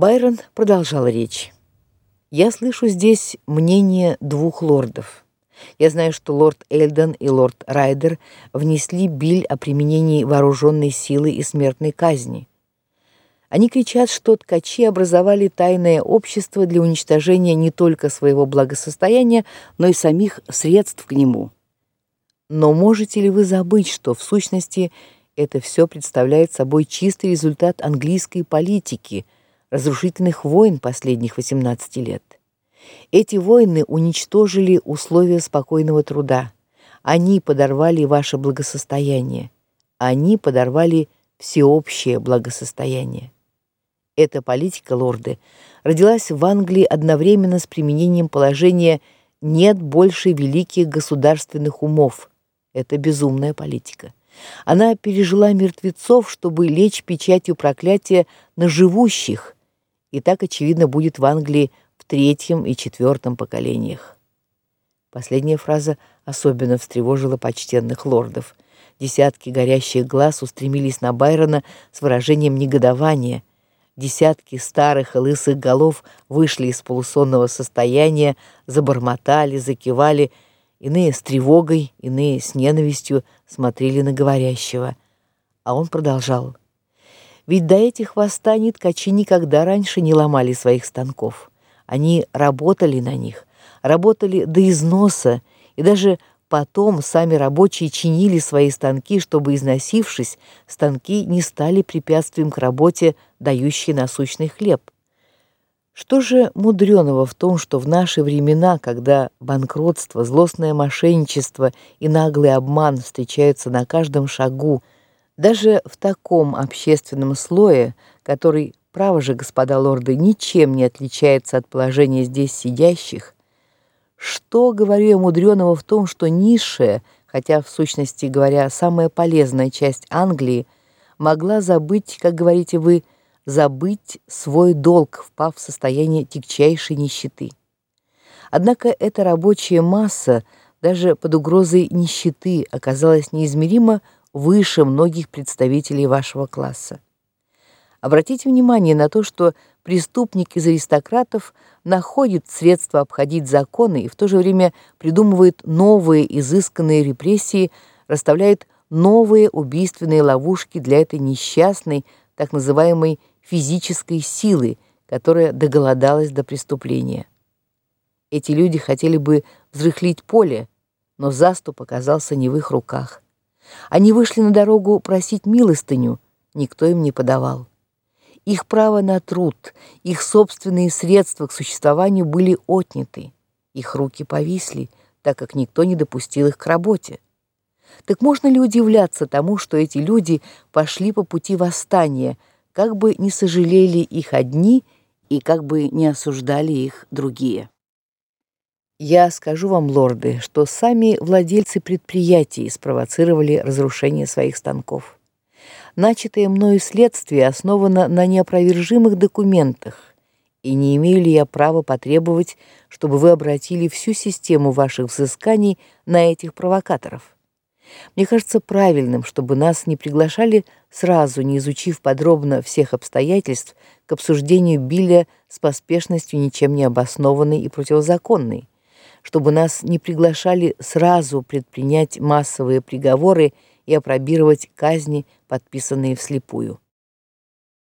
Байрон продолжал речь. Я слышу здесь мнение двух лордов. Я знаю, что лорд Эльден и лорд Райдер внесли биль о применении вооруженной силы и смертной казни. Они кричат, что ткачи образовали тайное общество для уничтожения не только своего благосостояния, но и самих средств к нему. Но можете ли вы забыть, что в сущности это все представляет собой чистый результат английской политики – разрушительных войн последних 18 лет. Эти войны уничтожили условия спокойного труда. Они подорвали ваше благосостояние. Они подорвали всеобщее благосостояние. Эта политика, лорды, родилась в Англии одновременно с применением положения нет больше великих государственных умов. Это безумная политика. Она пережила мертвецов, чтобы лечь печатью проклятия на живущих и так очевидно будет в Англии в третьем и четвертом поколениях. Последняя фраза особенно встревожила почтенных лордов. Десятки горящих глаз устремились на Байрона с выражением негодования. Десятки старых и лысых голов вышли из полусонного состояния, забормотали, закивали, иные с тревогой, иные с ненавистью смотрели на говорящего. А он продолжал: ведь до этих восстаний ткачи никогда раньше не ломали своих станков. Они работали на них, работали до износа, и даже потом сами рабочие чинили свои станки, чтобы износившись, станки не стали препятствием к работе, дающей насущный хлеб. Что же мудреного в том, что в наши времена, когда банкротство, злостное мошенничество и наглый обман встречаются на каждом шагу, даже в таком общественном слое, который, право же, господа лорды, ничем не отличается от положения здесь сидящих, что, говорю я, мудреного в том, что низшая, хотя в сущности говоря, самая полезная часть Англии, могла забыть, как говорите вы, забыть свой долг, впав в состояние тягчайшей нищеты. Однако эта рабочая масса даже под угрозой нищеты оказалась неизмеримо выше многих представителей вашего класса. Обратите внимание на то, что преступник из аристократов находит средства обходить законы и в то же время придумывает новые изысканные репрессии, расставляет новые убийственные ловушки для этой несчастной, так называемой физической силы, которая доголодалась до преступления. Эти люди хотели бы взрыхлить поле, но заступ оказался не в их руках. Они вышли на дорогу просить милостыню, никто им не подавал. Их право на труд, их собственные средства к существованию были отняты. Их руки повисли, так как никто не допустил их к работе. Так можно ли удивляться тому, что эти люди пошли по пути восстания, как бы не сожалели их одни и как бы не осуждали их другие? Я скажу вам, лорды, что сами владельцы предприятий спровоцировали разрушение своих станков. Начатое мною следствие основано на неопровержимых документах, и не имею ли я права потребовать, чтобы вы обратили всю систему ваших взысканий на этих провокаторов? Мне кажется правильным, чтобы нас не приглашали сразу, не изучив подробно всех обстоятельств, к обсуждению Билля с поспешностью ничем не обоснованной и противозаконной чтобы нас не приглашали сразу предпринять массовые приговоры и опробировать казни, подписанные вслепую.